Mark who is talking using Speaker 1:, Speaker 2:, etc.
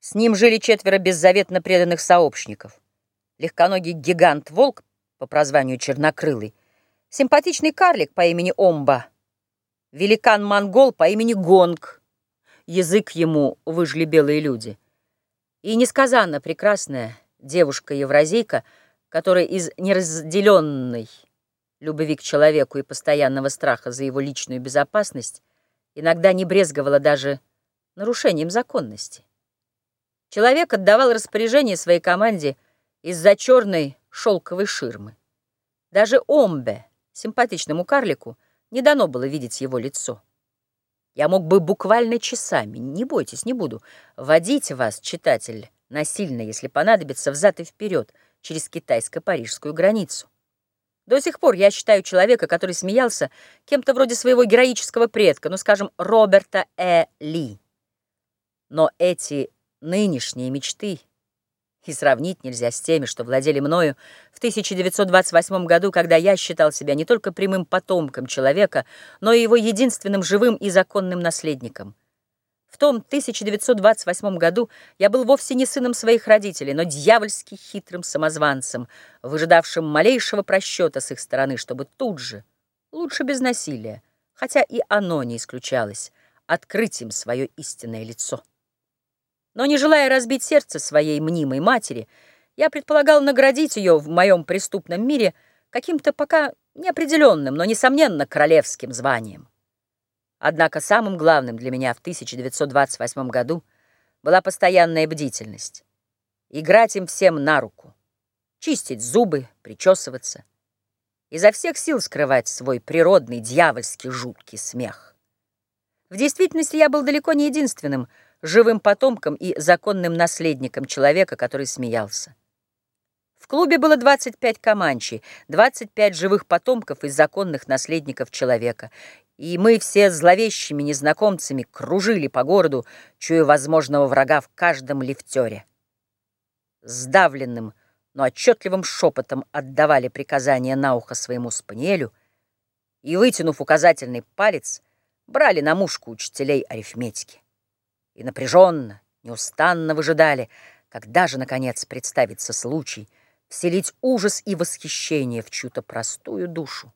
Speaker 1: С ним жили четверо беззаветно преданных сообщников. Легконогий гигант-волк по прозванию Чернокрылый, симпатичный карлик по имени Омба, великан-монгол по имени Гонг, язык ему выжили белые люди, и несказанно прекрасная девушка-евразийка, которая из неразделенной любви к человеку и постоянного страха за его личную безопасность иногда не брезговала даже нарушением законности. Человек отдавал распоряжение своей команде из-за черной шелковой ширмы. Даже Омбе, симпатичному карлику, не дано было видеть его лицо. Я мог бы буквально часами, не бойтесь, не буду, водить вас, читатель, насильно, если понадобится, взад и вперед, через китайско-парижскую границу. До сих пор я считаю человека, который смеялся, кем-то вроде своего героического предка, ну, скажем, Роберта Э. Ли. Но эти нынешние мечты и сравнить нельзя с теми, что владели мною в 1928 году, когда я считал себя не только прямым потомком человека, но и его единственным живым и законным наследником. В том 1928 году я был вовсе не сыном своих родителей, но дьявольски хитрым самозванцем, выжидавшим малейшего просчета с их стороны, чтобы тут же, лучше без насилия, хотя и оно не исключалось, открыть им свое истинное лицо. Но не желая разбить сердце своей мнимой матери, я предполагал наградить ее в моем преступном мире каким-то пока неопределенным, но, несомненно, королевским званием. Однако самым главным для меня в 1928 году была постоянная бдительность. Играть им всем на руку, чистить зубы, причесываться, изо всех сил скрывать свой природный дьявольский жуткий смех. В действительности я был далеко не единственным живым потомком и законным наследником человека, который смеялся. В клубе было 25 команчей, 25 живых потомков и законных наследников человека, и мы все зловещими незнакомцами кружили по городу, чуя возможного врага в каждом лифтере. Сдавленным, но отчетливым шепотом отдавали приказания на ухо своему спаниелю и, вытянув указательный палец, брали на мушку учителей арифметики. И напряженно, неустанно выжидали, когда же, наконец, представится случай вселить ужас и восхищение в чью-то простую душу.